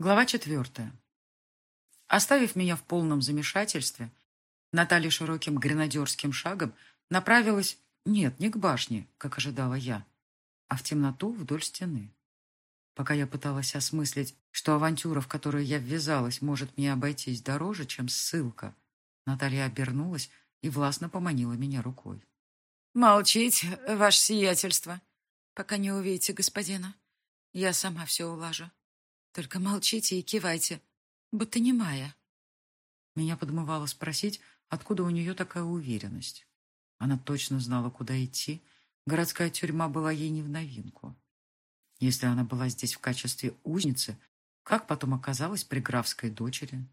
Глава четвертая. Оставив меня в полном замешательстве, Наталья широким гренадерским шагом направилась, нет, не к башне, как ожидала я, а в темноту вдоль стены. Пока я пыталась осмыслить, что авантюра, в которую я ввязалась, может мне обойтись дороже, чем ссылка, Наталья обернулась и властно поманила меня рукой. «Молчите, ваше сиятельство, пока не увидите господина. Я сама все улажу». Только молчите и кивайте, будто не Майя. Меня подмывало спросить, откуда у нее такая уверенность. Она точно знала, куда идти. Городская тюрьма была ей не в новинку. Если она была здесь в качестве узницы, как потом оказалась при графской дочери?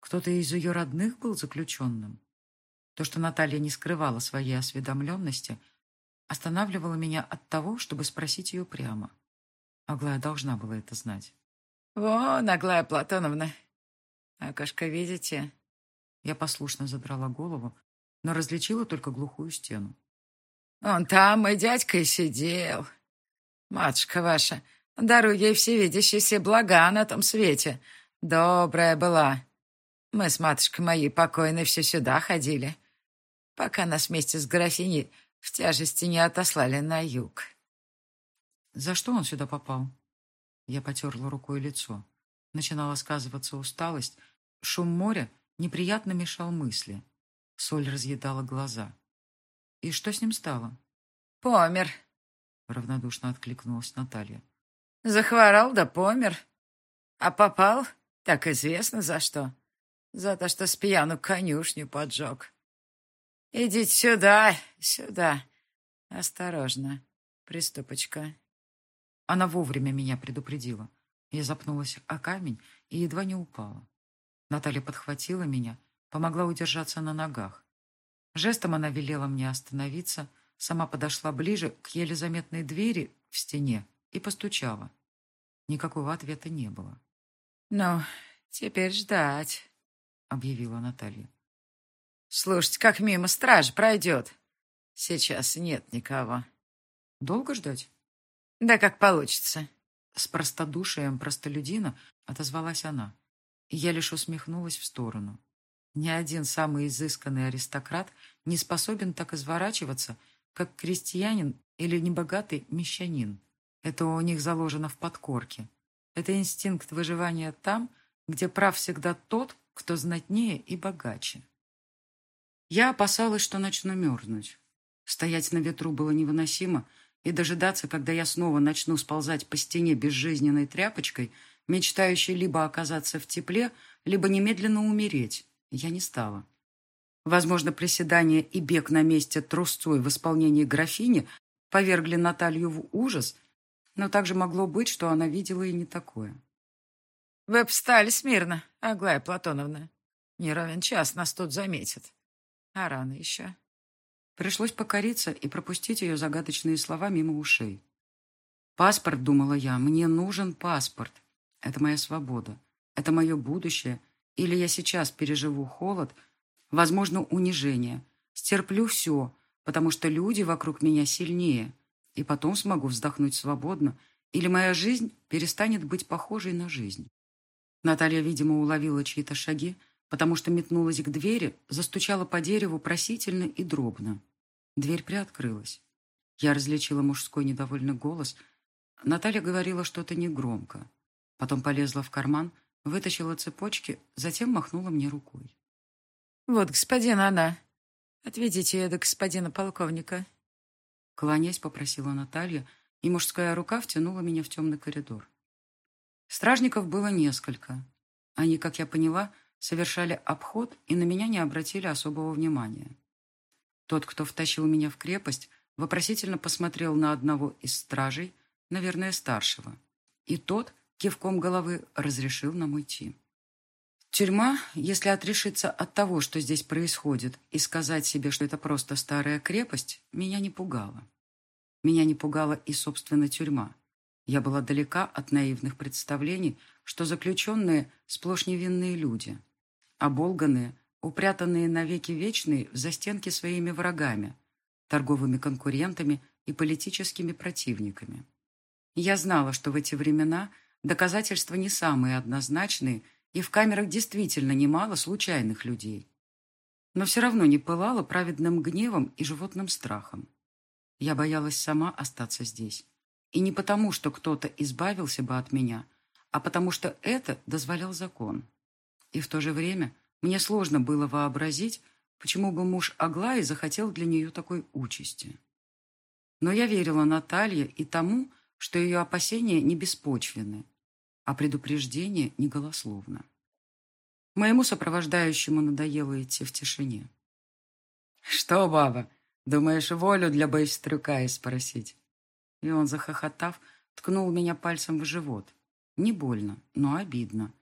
Кто-то из ее родных был заключенным? То, что Наталья не скрывала своей осведомленности, останавливало меня от того, чтобы спросить ее прямо. Аглая должна была это знать. «Вон, Аглая Платоновна, окошко видите?» Я послушно задрала голову, но различила только глухую стену. «Он там и дядька и сидел. Матушка ваша, даруй ей всевидящие все блага на том свете. Добрая была. Мы с матушкой моей покойной все сюда ходили, пока нас вместе с графиней в тяжести не отослали на юг». «За что он сюда попал?» Я потерла рукой лицо. Начинала сказываться усталость. Шум моря неприятно мешал мысли. Соль разъедала глаза. И что с ним стало? «Помер», — равнодушно откликнулась Наталья. «Захворал да помер. А попал, так известно за что. За то, что с пьяну конюшню поджег. Идите сюда, сюда. Осторожно, приступочка». Она вовремя меня предупредила. Я запнулась о камень и едва не упала. Наталья подхватила меня, помогла удержаться на ногах. Жестом она велела мне остановиться, сама подошла ближе к еле заметной двери в стене и постучала. Никакого ответа не было. «Ну, теперь ждать», — объявила Наталья. «Слушайте, как мимо страж пройдет. Сейчас нет никого». «Долго ждать?» Да как получится. С простодушием простолюдина отозвалась она. Я лишь усмехнулась в сторону. Ни один самый изысканный аристократ не способен так изворачиваться, как крестьянин или небогатый мещанин. Это у них заложено в подкорке. Это инстинкт выживания там, где прав всегда тот, кто знатнее и богаче. Я опасалась, что начну мерзнуть. Стоять на ветру было невыносимо, и дожидаться, когда я снова начну сползать по стене безжизненной тряпочкой, мечтающей либо оказаться в тепле, либо немедленно умереть, я не стала. Возможно, приседание и бег на месте трусцой в исполнении графини повергли Наталью в ужас, но также могло быть, что она видела и не такое. «Вы встали смирно, Аглая Платоновна. Не ровен час нас тут заметят. А рано еще». Пришлось покориться и пропустить ее загадочные слова мимо ушей. «Паспорт», — думала я, — «мне нужен паспорт. Это моя свобода. Это мое будущее. Или я сейчас переживу холод, возможно, унижение. Стерплю все, потому что люди вокруг меня сильнее. И потом смогу вздохнуть свободно. Или моя жизнь перестанет быть похожей на жизнь». Наталья, видимо, уловила чьи-то шаги, потому что метнулась к двери, застучала по дереву просительно и дробно. Дверь приоткрылась. Я различила мужской недовольный голос. Наталья говорила что-то негромко. Потом полезла в карман, вытащила цепочки, затем махнула мне рукой. «Вот, господин, она. Отведите ее до господина полковника». Кланясь, попросила Наталья, и мужская рука втянула меня в темный коридор. Стражников было несколько. Они, как я поняла, совершали обход и на меня не обратили особого внимания. Тот, кто втащил меня в крепость, вопросительно посмотрел на одного из стражей, наверное, старшего. И тот кивком головы разрешил нам уйти. Тюрьма, если отрешиться от того, что здесь происходит, и сказать себе, что это просто старая крепость, меня не пугала. Меня не пугала и, собственно, тюрьма. Я была далека от наивных представлений, что заключенные сплошь невинные люди, оболганные, упрятанные навеки вечные в застенки своими врагами, торговыми конкурентами и политическими противниками. Я знала, что в эти времена доказательства не самые однозначные, и в камерах действительно немало случайных людей. Но все равно не пылала праведным гневом и животным страхом. Я боялась сама остаться здесь. И не потому, что кто-то избавился бы от меня, а потому что это дозволял закон. И в то же время мне сложно было вообразить, почему бы муж Аглаи захотел для нее такой участи. Но я верила Наталье и тому, что ее опасения не беспочвены, а предупреждение не голословно. Моему сопровождающему надоело идти в тишине. «Что, баба, думаешь, волю для Байстрюка и спросить?» И он, захохотав, ткнул меня пальцем в живот. Не больно, но обидно,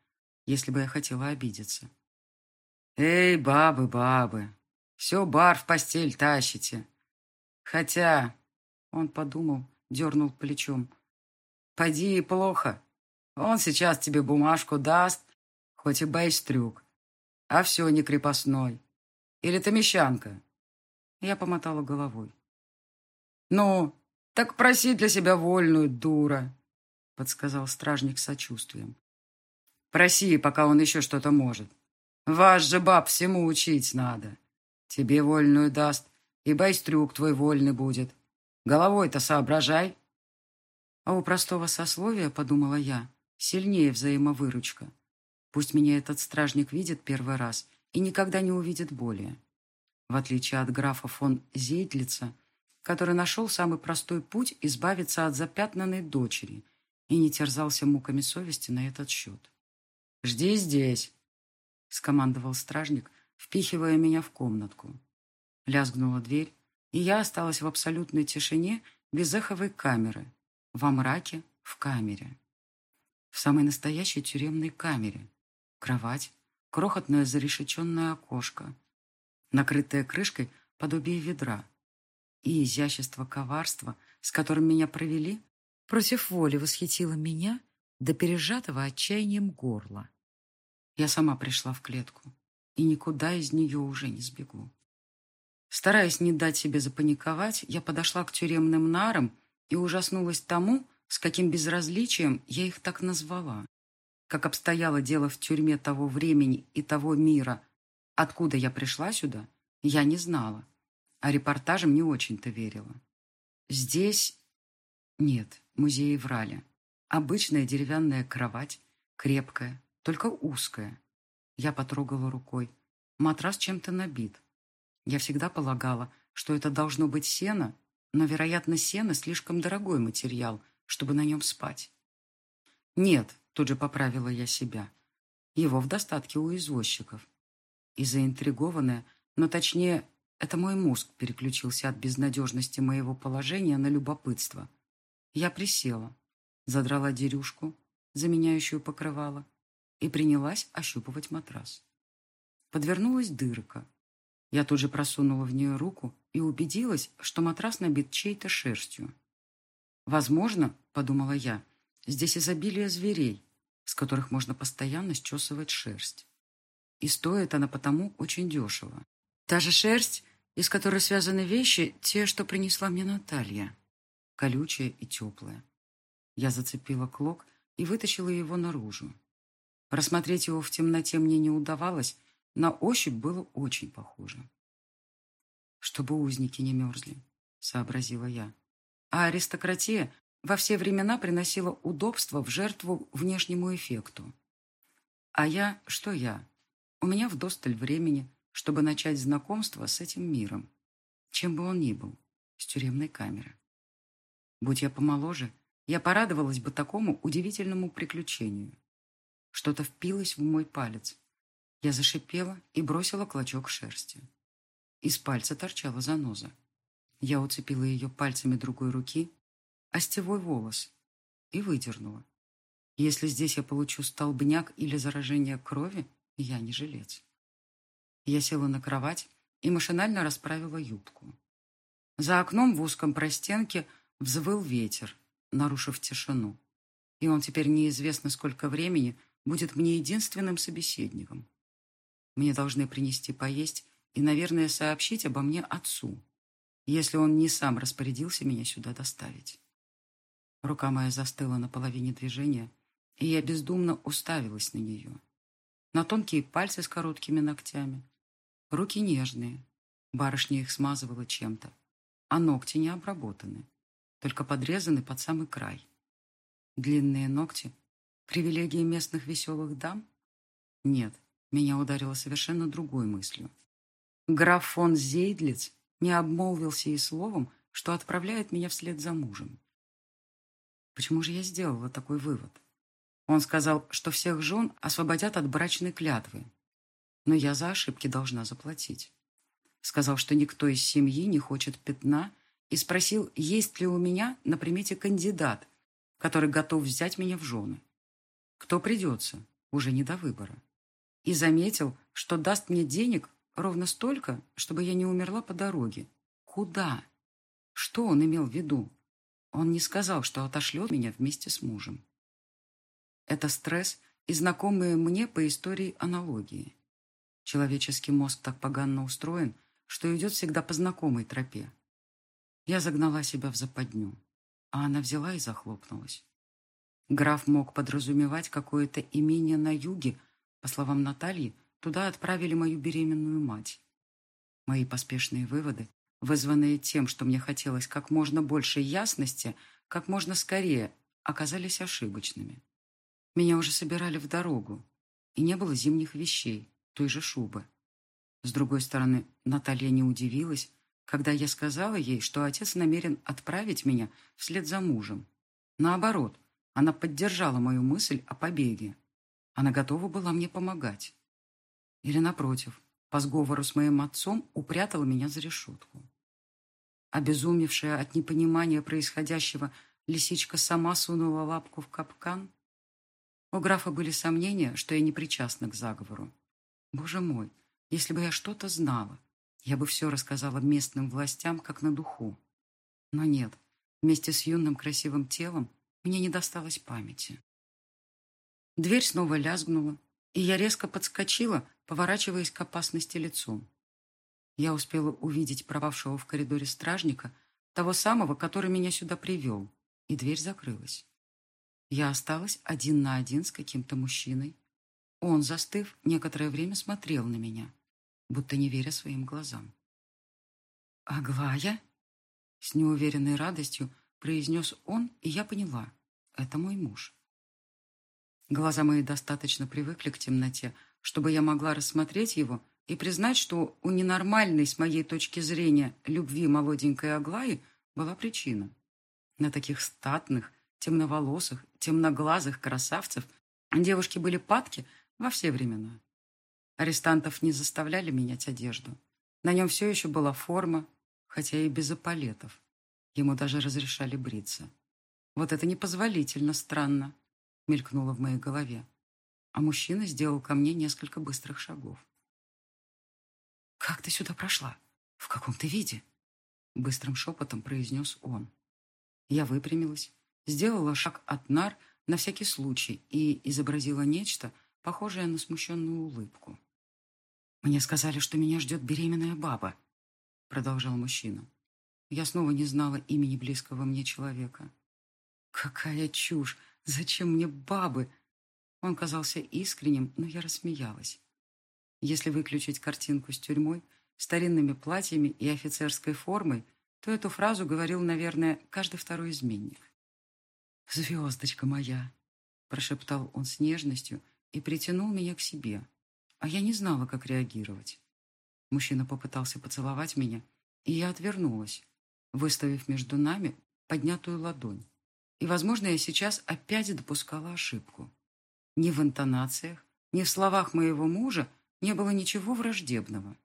если бы я хотела обидеться. «Эй, бабы, бабы, все бар в постель тащите. Хотя, он подумал, дернул плечом. Поди и плохо. Он сейчас тебе бумажку даст, хоть и байстрюк. А все не крепостной. Или ты мещанка? Я помотала головой. Ну, так проси для себя вольную, дура, подсказал стражник сочувствием. Проси, пока он еще что-то может. Вас же баб всему учить надо. Тебе вольную даст, и байстрюк твой вольный будет. Головой-то соображай. А у простого сословия, подумала я, сильнее взаимовыручка. Пусть меня этот стражник видит первый раз и никогда не увидит более. В отличие от графа фон Зейдлица, который нашел самый простой путь избавиться от запятнанной дочери и не терзался муками совести на этот счет. «Жди здесь», — скомандовал стражник, впихивая меня в комнатку. Лязгнула дверь, и я осталась в абсолютной тишине без эховой камеры, во мраке в камере. В самой настоящей тюремной камере. Кровать, крохотное зарешеченное окошко, накрытое крышкой подобие ведра. И изящество коварства, с которым меня провели, против воли восхитило меня до пережатого отчаянием горла. Я сама пришла в клетку, и никуда из нее уже не сбегу. Стараясь не дать себе запаниковать, я подошла к тюремным нарам и ужаснулась тому, с каким безразличием я их так назвала. Как обстояло дело в тюрьме того времени и того мира, откуда я пришла сюда, я не знала, а репортажам не очень-то верила. Здесь нет, музеи врали. Обычная деревянная кровать, крепкая, только узкая. Я потрогала рукой. Матрас чем-то набит. Я всегда полагала, что это должно быть сено, но, вероятно, сено слишком дорогой материал, чтобы на нем спать. Нет, тут же поправила я себя. Его в достатке у извозчиков. И заинтригованная, но точнее, это мой мозг переключился от безнадежности моего положения на любопытство. Я присела, задрала дерюшку, заменяющую покрывало, и принялась ощупывать матрас. Подвернулась дырка, я тут же просунула в нее руку и убедилась, что матрас набит чьей-то шерстью. «Возможно, — подумала я, — здесь изобилие зверей, с которых можно постоянно счесывать шерсть. И стоит она потому очень дешево. Та же шерсть, из которой связаны вещи, те, что принесла мне Наталья. Колючая и теплая. Я зацепила клок и вытащила его наружу. Рассмотреть его в темноте мне не удавалось, на ощупь было очень похоже. «Чтобы узники не мерзли», — сообразила я. А аристократия во все времена приносила удобство в жертву внешнему эффекту. А я, что я? У меня вдосталь времени, чтобы начать знакомство с этим миром, чем бы он ни был, с тюремной камеры. Будь я помоложе, я порадовалась бы такому удивительному приключению. Что-то впилось в мой палец, я зашипела и бросила клочок шерсти. Из пальца торчала заноза. Я уцепила ее пальцами другой руки, остевой волос, и выдернула. Если здесь я получу столбняк или заражение крови, я не жилец. Я села на кровать и машинально расправила юбку. За окном в узком простенке взвыл ветер, нарушив тишину. И он теперь неизвестно сколько времени будет мне единственным собеседником. Мне должны принести поесть и, наверное, сообщить обо мне отцу, если он не сам распорядился меня сюда доставить. Рука моя застыла на половине движения, и я бездумно уставилась на нее. На тонкие пальцы с короткими ногтями. Руки нежные. Барышня их смазывала чем-то. А ногти не обработаны, только подрезаны под самый край. Длинные ногти — привилегии местных веселых дам? Нет, меня ударило совершенно другой мыслью. Граф фон Зейдлиц не обмолвился и словом, что отправляет меня вслед за мужем. Почему же я сделала такой вывод? Он сказал, что всех жен освободят от брачной клятвы, но я за ошибки должна заплатить. Сказал, что никто из семьи не хочет пятна, и спросил, есть ли у меня на примете кандидат, который готов взять меня в жены. Кто придется, уже не до выбора. И заметил, что даст мне денег ровно столько, чтобы я не умерла по дороге. Куда? Что он имел в виду? Он не сказал, что отошлет меня вместе с мужем. Это стресс и знакомые мне по истории аналогии. Человеческий мозг так поганно устроен, что идет всегда по знакомой тропе. Я загнала себя в западню, а она взяла и захлопнулась. Граф мог подразумевать какое-то имение на юге, по словам Натальи, туда отправили мою беременную мать. Мои поспешные выводы, вызванные тем, что мне хотелось как можно больше ясности, как можно скорее, оказались ошибочными. Меня уже собирали в дорогу, и не было зимних вещей, той же шубы. С другой стороны, Наталья не удивилась, когда я сказала ей, что отец намерен отправить меня вслед за мужем. Наоборот, она поддержала мою мысль о побеге. Она готова была мне помогать. Или, напротив, по сговору с моим отцом упрятала меня за решетку. Обезумевшая от непонимания происходящего, лисичка сама сунула лапку в капкан. У графа были сомнения, что я не причастна к заговору. Боже мой, если бы я что-то знала, я бы все рассказала местным властям, как на духу. Но нет, вместе с юным красивым телом мне не досталось памяти. Дверь снова лязгнула, и я резко подскочила, поворачиваясь к опасности лицом. Я успела увидеть пропавшего в коридоре стражника, того самого, который меня сюда привел, и дверь закрылась. Я осталась один на один с каким-то мужчиной. Он, застыв, некоторое время смотрел на меня будто не веря своим глазам. «Аглая?» С неуверенной радостью произнес он, и я поняла. Это мой муж. Глаза мои достаточно привыкли к темноте, чтобы я могла рассмотреть его и признать, что у ненормальной, с моей точки зрения, любви молоденькой Аглаи была причина. На таких статных, темноволосых, темноглазых красавцев девушки были падки во все времена. Арестантов не заставляли менять одежду. На нем все еще была форма, хотя и без эполетов. Ему даже разрешали бриться. Вот это непозволительно странно, мелькнуло в моей голове. А мужчина сделал ко мне несколько быстрых шагов. «Как ты сюда прошла? В каком ты виде?» Быстрым шепотом произнес он. Я выпрямилась, сделала шаг от нар на всякий случай и изобразила нечто, похожее на смущенную улыбку. «Мне сказали, что меня ждет беременная баба», — продолжал мужчина. Я снова не знала имени близкого мне человека. «Какая чушь! Зачем мне бабы?» Он казался искренним, но я рассмеялась. Если выключить картинку с тюрьмой, старинными платьями и офицерской формой, то эту фразу говорил, наверное, каждый второй изменник. «Звездочка моя!» – прошептал он с нежностью и притянул меня к себе а я не знала, как реагировать. Мужчина попытался поцеловать меня, и я отвернулась, выставив между нами поднятую ладонь. И, возможно, я сейчас опять допускала ошибку. Ни в интонациях, ни в словах моего мужа не было ничего враждебного.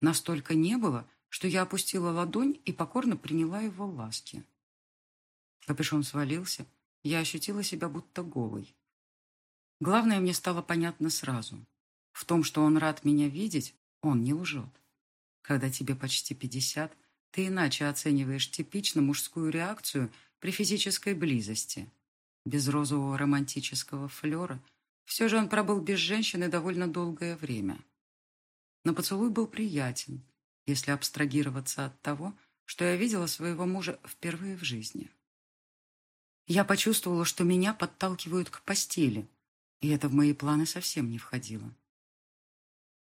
Настолько не было, что я опустила ладонь и покорно приняла его ласки. Капюшон свалился, я ощутила себя будто голой. Главное мне стало понятно сразу. В том, что он рад меня видеть, он не лжет. Когда тебе почти пятьдесят, ты иначе оцениваешь типично мужскую реакцию при физической близости. Без розового романтического флера все же он пробыл без женщины довольно долгое время. Но поцелуй был приятен, если абстрагироваться от того, что я видела своего мужа впервые в жизни. Я почувствовала, что меня подталкивают к постели, и это в мои планы совсем не входило.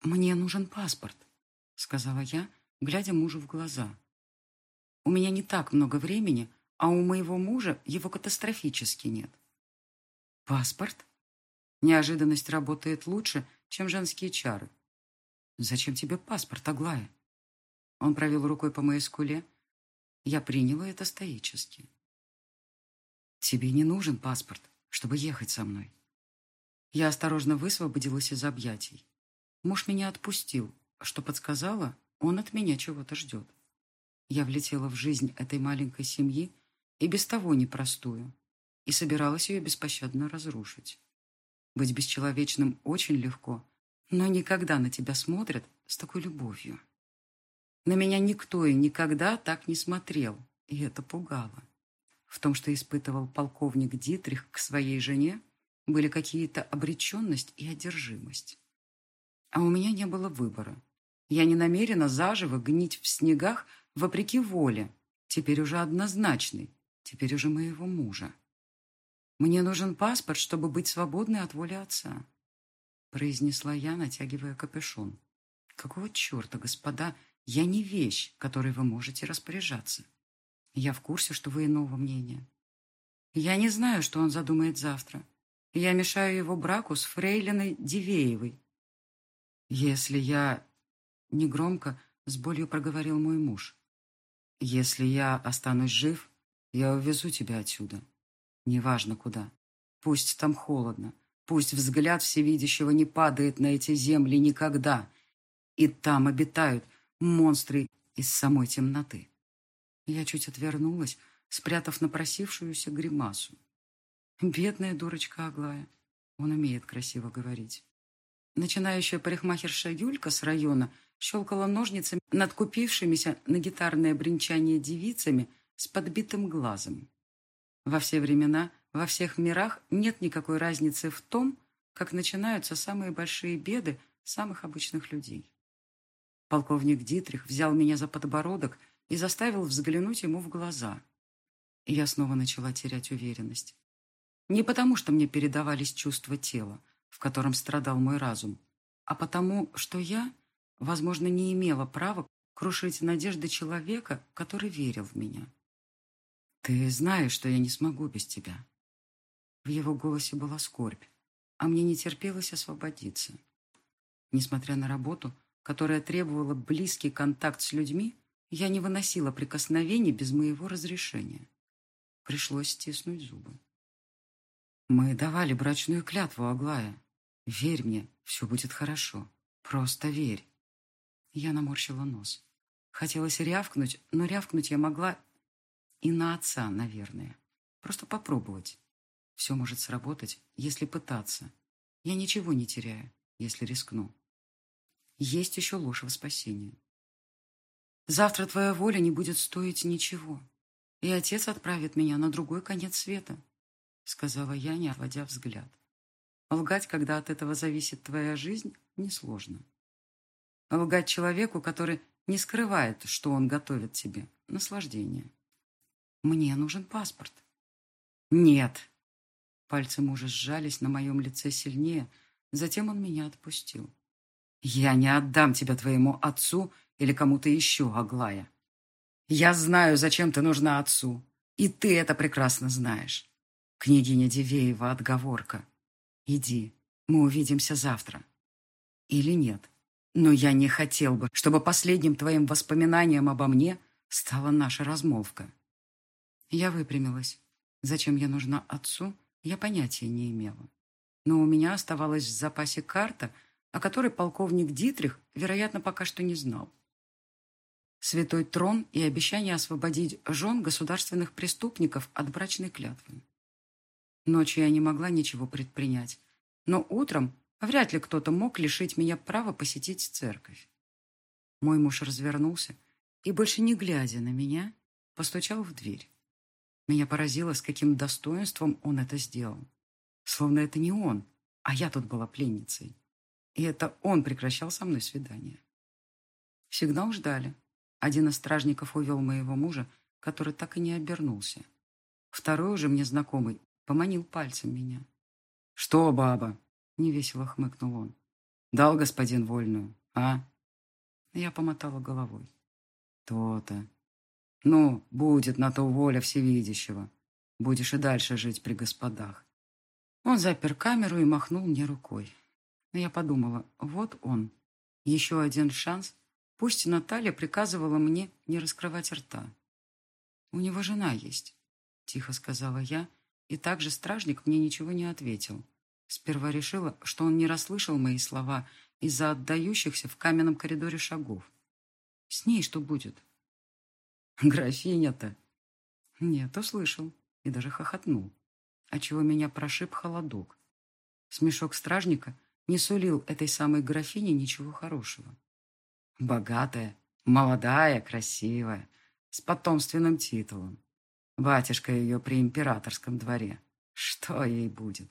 «Мне нужен паспорт», — сказала я, глядя мужу в глаза. «У меня не так много времени, а у моего мужа его катастрофически нет». «Паспорт?» Неожиданность работает лучше, чем женские чары. «Зачем тебе паспорт, Аглая?» Он провел рукой по моей скуле. Я приняла это стоически. «Тебе не нужен паспорт, чтобы ехать со мной». Я осторожно высвободилась из объятий. Муж меня отпустил, что подсказала, он от меня чего-то ждет. Я влетела в жизнь этой маленькой семьи и без того непростую, и собиралась ее беспощадно разрушить. Быть бесчеловечным очень легко, но никогда на тебя смотрят с такой любовью. На меня никто и никогда так не смотрел, и это пугало. В том, что испытывал полковник Дитрих к своей жене, были какие-то обреченность и одержимость. А у меня не было выбора. Я не намерена заживо гнить в снегах вопреки воле, теперь уже однозначной, теперь уже моего мужа. Мне нужен паспорт, чтобы быть свободной от воли отца, произнесла я, натягивая капюшон. Какого черта, господа, я не вещь, которой вы можете распоряжаться. Я в курсе, что вы иного мнения. Я не знаю, что он задумает завтра. Я мешаю его браку с фрейлиной Дивеевой. Если я... Негромко, с болью проговорил мой муж. Если я останусь жив, я увезу тебя отсюда. Неважно куда. Пусть там холодно. Пусть взгляд всевидящего не падает на эти земли никогда. И там обитают монстры из самой темноты. Я чуть отвернулась, спрятав напросившуюся гримасу. Бедная дурочка Аглая. Он умеет красиво говорить. Начинающая парикмахерша Юлька с района щелкала ножницами над купившимися на гитарное бренчание девицами с подбитым глазом. Во все времена, во всех мирах нет никакой разницы в том, как начинаются самые большие беды самых обычных людей. Полковник Дитрих взял меня за подбородок и заставил взглянуть ему в глаза. И я снова начала терять уверенность. Не потому, что мне передавались чувства тела, в котором страдал мой разум, а потому, что я, возможно, не имела права крушить надежды человека, который верил в меня. «Ты знаешь, что я не смогу без тебя». В его голосе была скорбь, а мне не терпелось освободиться. Несмотря на работу, которая требовала близкий контакт с людьми, я не выносила прикосновений без моего разрешения. Пришлось стиснуть зубы. Мы давали брачную клятву, Аглая. Верь мне, все будет хорошо. Просто верь. Я наморщила нос. Хотелось рявкнуть, но рявкнуть я могла и на отца, наверное. Просто попробовать. Все может сработать, если пытаться. Я ничего не теряю, если рискну. Есть еще ложь во спасение. Завтра твоя воля не будет стоить ничего, и отец отправит меня на другой конец света сказала я, не отводя взгляд. Лгать, когда от этого зависит твоя жизнь, несложно. Лгать человеку, который не скрывает, что он готовит тебе, наслаждение. Мне нужен паспорт. Нет. Пальцы мужа сжались на моем лице сильнее, затем он меня отпустил. Я не отдам тебя твоему отцу или кому-то еще, Аглая. Я знаю, зачем ты нужна отцу, и ты это прекрасно знаешь. Княгиня Дивеева отговорка. Иди, мы увидимся завтра. Или нет. Но я не хотел бы, чтобы последним твоим воспоминанием обо мне стала наша размолвка. Я выпрямилась. Зачем я нужна отцу, я понятия не имела. Но у меня оставалась в запасе карта, о которой полковник Дитрих, вероятно, пока что не знал. Святой трон и обещание освободить жен государственных преступников от брачной клятвы. Ночью я не могла ничего предпринять. Но утром вряд ли кто-то мог лишить меня права посетить церковь. Мой муж развернулся и, больше не глядя на меня, постучал в дверь. Меня поразило, с каким достоинством он это сделал. Словно это не он, а я тут была пленницей. И это он прекращал со мной свидание. Сигнал ждали. Один из стражников увел моего мужа, который так и не обернулся. Второй уже мне знакомый поманил пальцем меня. «Что, баба?» — невесело хмыкнул он. «Дал господин вольную, а?» Я помотала головой. «То-то. Ну, будет на то воля всевидящего. Будешь и дальше жить при господах». Он запер камеру и махнул мне рукой. Я подумала, вот он, еще один шанс. Пусть Наталья приказывала мне не раскрывать рта. «У него жена есть», — тихо сказала я, и также стражник мне ничего не ответил. Сперва решила, что он не расслышал мои слова из-за отдающихся в каменном коридоре шагов. «С ней что будет?» «Графиня-то!» Нет, услышал и даже хохотнул, отчего меня прошиб холодок. Смешок стражника — не сулил этой самой графине ничего хорошего. Богатая, молодая, красивая, с потомственным титулом. Батюшка ее при императорском дворе. Что ей будет?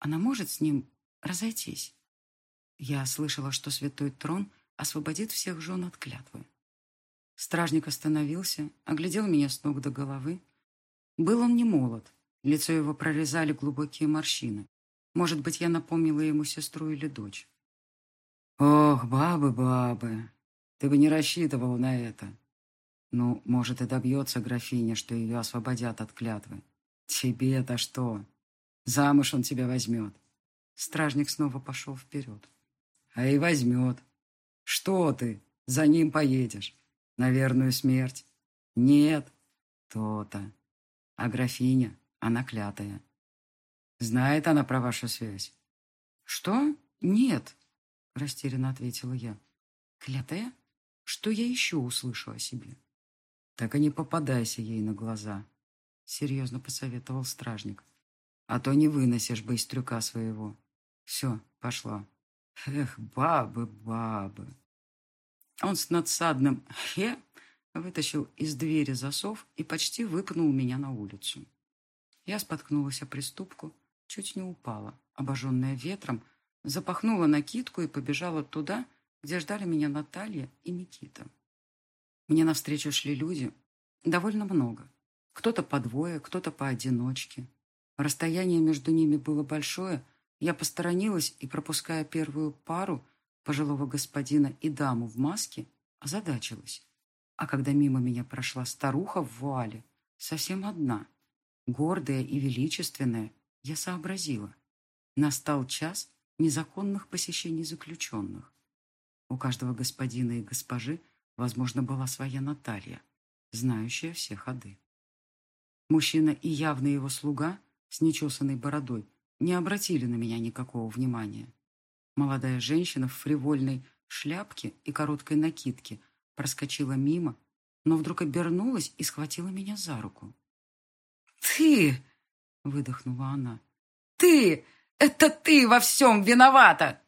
Она может с ним разойтись? Я слышала, что святой трон освободит всех жен от клятвы. Стражник остановился, оглядел меня с ног до головы. Был он не молод, лицо его прорезали глубокие морщины. Может быть, я напомнила ему сестру или дочь. Ох, бабы, бабы, ты бы не рассчитывал на это. Ну, может, и добьется графиня, что ее освободят от клятвы. Тебе-то что? Замуж он тебя возьмет. Стражник снова пошел вперед. А и возьмет. Что ты? За ним поедешь. На верную смерть. Нет. То-то. А графиня, она клятая. Знает она про вашу связь? Что? Нет, растерянно ответила я. Клятая? Что я еще услышу о себе? Так и не попадайся ей на глаза, серьезно посоветовал стражник. А то не выносишь быстрюка своего. Все, пошла. Эх, бабы, бабы. Он с надсадным «хе» вытащил из двери засов и почти выпнул меня на улицу. Я споткнулась о приступку, чуть не упала, обожженная ветром, запахнула накидку и побежала туда, где ждали меня Наталья и Никита. Мне навстречу шли люди, довольно много. Кто-то по двое, кто-то поодиночке. Расстояние между ними было большое, я посторонилась и, пропуская первую пару, пожилого господина и даму в маске, озадачилась. А когда мимо меня прошла старуха в вуале, совсем одна, гордая и величественная, я сообразила. Настал час незаконных посещений заключенных. У каждого господина и госпожи, возможно, была своя Наталья, знающая все ходы. Мужчина и явный его слуга с нечесанной бородой не обратили на меня никакого внимания. Молодая женщина в фривольной шляпке и короткой накидке проскочила мимо, но вдруг обернулась и схватила меня за руку. «Ты!» — выдохнула она. «Ты! Это ты во всем виновата!»